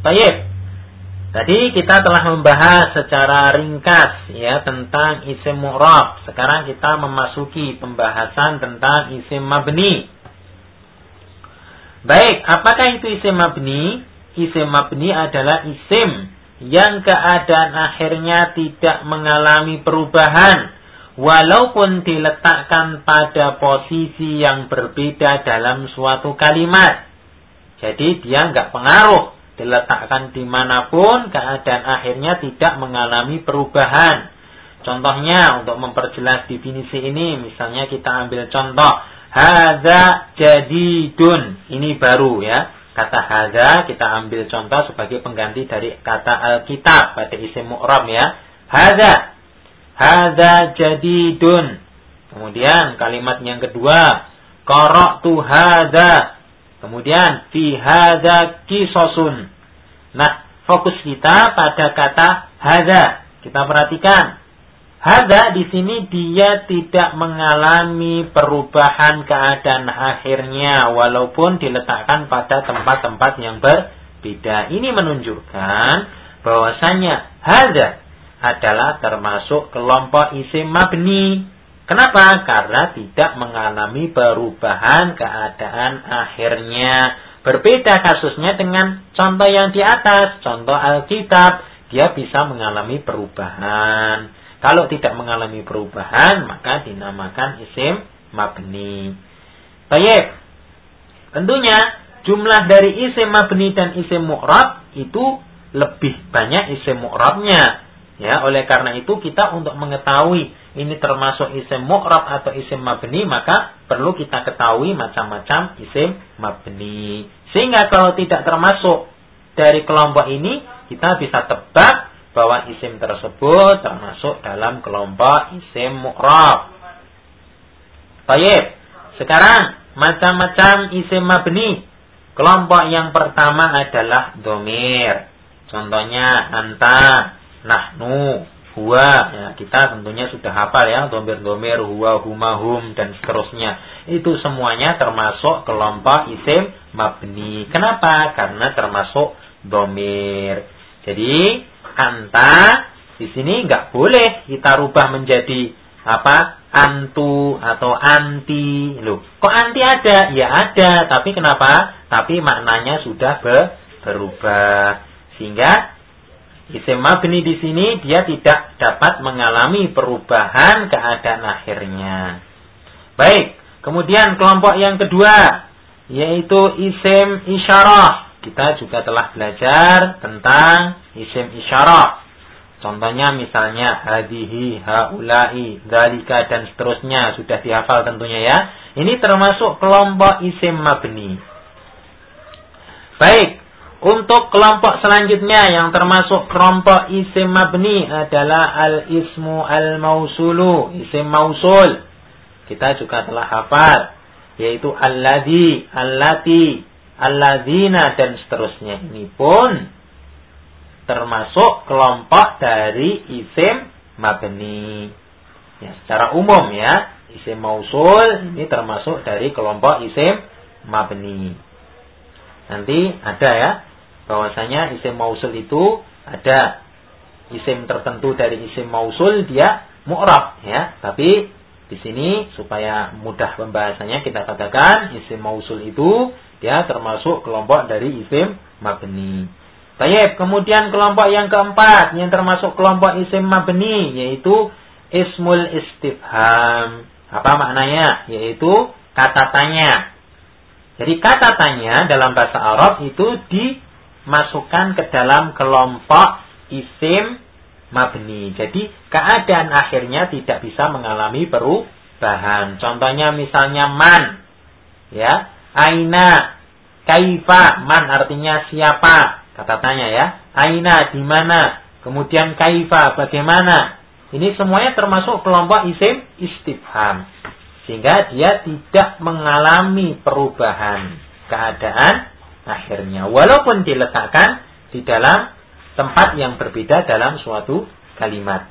Baik. Tadi kita telah membahas secara ringkas ya tentang isim mu'rab. Sekarang kita memasuki pembahasan tentang isim mabni. Baik, apakah itu isim mabni? Isim mabni adalah isim yang keadaan akhirnya tidak mengalami perubahan walaupun diletakkan pada posisi yang berbeda dalam suatu kalimat. Jadi dia nggak pengaruh diletakkan di mana pun keadaan akhirnya tidak mengalami perubahan. Contohnya untuk memperjelas definisi ini misalnya kita ambil contoh Haza jadidun. Ini baru ya. Kata haza kita ambil contoh sebagai pengganti dari kata alkitab pada isim mu'ram ya. Haza haza jadidun kemudian kalimat yang kedua qara'tu haza Kemudian fi hadza kisosun. Nah, fokus kita pada kata hadza. Kita perhatikan. Hadza di sini dia tidak mengalami perubahan keadaan akhirnya walaupun diletakkan pada tempat-tempat yang berbeda. Ini menunjukkan bahwasanya hadza adalah termasuk kelompok isim mabni Kenapa? Karena tidak mengalami perubahan keadaan akhirnya. Berbeda kasusnya dengan contoh yang di atas. Contoh Alkitab. Dia bisa mengalami perubahan. Kalau tidak mengalami perubahan, maka dinamakan isim mabni. Baik. Tentunya jumlah dari isim mabni dan isim mu'rab itu lebih banyak isim mu'rabnya. Ya, oleh karena itu kita untuk mengetahui ini termasuk isim mu'rab atau isim mabni, maka perlu kita ketahui macam-macam isim mabni. Sehingga kalau tidak termasuk dari kelompok ini, kita bisa tebak bahwa isim tersebut termasuk dalam kelompok isim mu'rab. Baik, sekarang macam-macam isim mabni. Kelompok yang pertama adalah domir. Contohnya anta, nahnu, huwa ya kita tentunya sudah hafal ya domir-domir huwa huma hum dan seterusnya. Itu semuanya termasuk kelompok isim mabni. Kenapa? Karena termasuk domir jadi anta di sini nggak boleh kita rubah menjadi apa? Antu atau anti. Loh kok anti ada? Ya ada tapi kenapa? Tapi maknanya sudah berubah. Sehingga Isim mabni di sini dia tidak dapat mengalami perubahan keadaan akhirnya. Baik, kemudian kelompok yang kedua yaitu isim isyarah. Kita juga telah belajar tentang isim isyarah. Contohnya misalnya hadihi, haulai, dalika dan seterusnya sudah dihafal tentunya ya. Ini termasuk kelompok isim mabni. Baik, untuk kelompok selanjutnya yang termasuk kelompok isim mabni adalah al-ismu al-mausulu, isim mausul. Kita juga telah hafal yaitu alladhi, allati, alladzina dan seterusnya. Ini pun termasuk kelompok dari isim mabni. Ya, secara umum ya, isim mausul ini termasuk dari kelompok isim mabni. Nanti ada ya bahwasanya isim mausul itu ada isim tertentu dari isim mausul dia mu'rab ya tapi di sini supaya mudah pembahasannya kita katakan isim mausul itu dia termasuk kelompok dari isim mabni. Baik, kemudian kelompok yang keempat yang termasuk kelompok isim mabni yaitu ismul istifham. Apa maknanya? Yaitu kata tanya. Jadi kata tanya dalam bahasa Arab itu di masukkan ke dalam kelompok isim mabni. Jadi keadaan akhirnya tidak bisa mengalami perubahan. Contohnya misalnya man, ya, aina, kaifa, man artinya siapa, kata tanya ya, aina di mana, kemudian kaifa bagaimana. Ini semuanya termasuk kelompok isim istifham. Sehingga dia tidak mengalami perubahan keadaan akhirnya. Walaupun diletakkan di dalam tempat yang berbeda dalam suatu kalimat.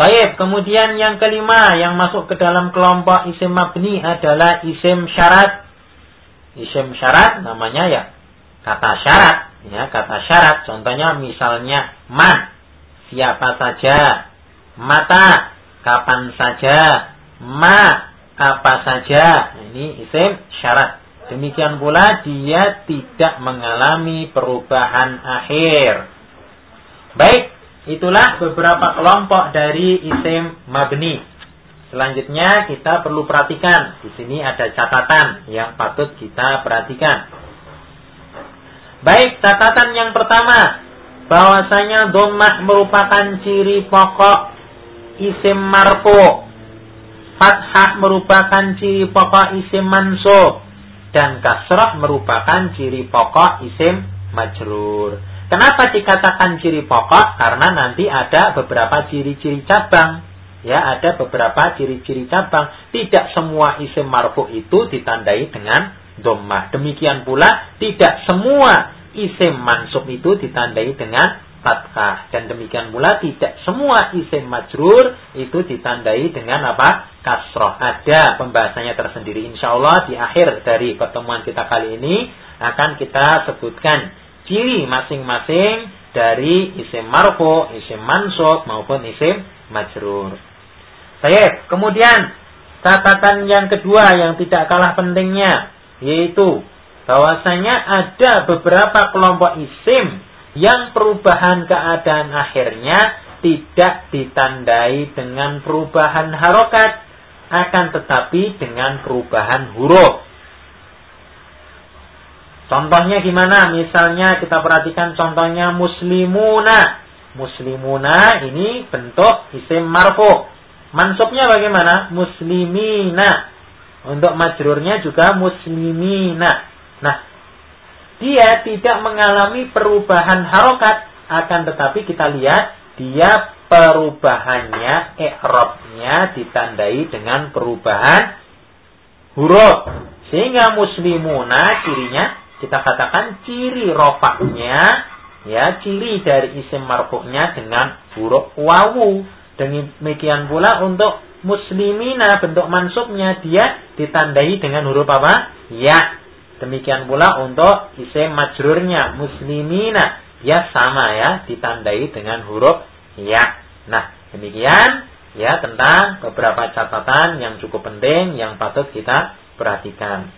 Baik, kemudian yang kelima yang masuk ke dalam kelompok isim mabni adalah isim syarat. Isim syarat namanya ya kata syarat. Ya, kata syarat contohnya misalnya man, siapa saja, mata, kapan saja, ma, apa saja. Ini isim syarat. Demikian pula dia tidak mengalami perubahan akhir. Baik, itulah beberapa kelompok dari isim mabni. Selanjutnya kita perlu perhatikan. Di sini ada catatan yang patut kita perhatikan. Baik, catatan yang pertama. Bahwasanya domah merupakan ciri pokok isim marfu. Fathah merupakan ciri pokok isim mansub dan kasrah merupakan ciri pokok isim majrur. Kenapa dikatakan ciri pokok? Karena nanti ada beberapa ciri-ciri cabang. Ya, ada beberapa ciri-ciri cabang. Tidak semua isim marfu itu ditandai dengan dhammah. Demikian pula tidak semua isim mansub itu ditandai dengan fathah. Dan demikian pula tidak semua isim majrur itu ditandai dengan apa? Kasroh. Ada pembahasannya tersendiri. Insya Allah di akhir dari pertemuan kita kali ini akan kita sebutkan ciri masing-masing dari isim marfu, isim mansub maupun isim majrur. Baik, kemudian catatan yang kedua yang tidak kalah pentingnya yaitu bahwasanya ada beberapa kelompok isim yang perubahan keadaan akhirnya tidak ditandai dengan perubahan harokat, akan tetapi dengan perubahan huruf. Contohnya gimana? Misalnya kita perhatikan contohnya muslimuna. Muslimuna ini bentuk isim marfu. Mansubnya bagaimana? Muslimina. Untuk majrurnya juga muslimina. Nah, dia tidak mengalami perubahan harokat. Akan tetapi kita lihat dia perubahannya i'rabnya ditandai dengan perubahan huruf. Sehingga muslimuna cirinya kita katakan ciri rofaknya ya ciri dari isim marfu'nya dengan huruf wawu. Demikian pula untuk muslimina bentuk mansubnya dia ditandai dengan huruf apa? Ya Demikian pula untuk isim majrurnya muslimina ya sama ya ditandai dengan huruf ya. Nah, demikian ya tentang beberapa catatan yang cukup penting yang patut kita perhatikan.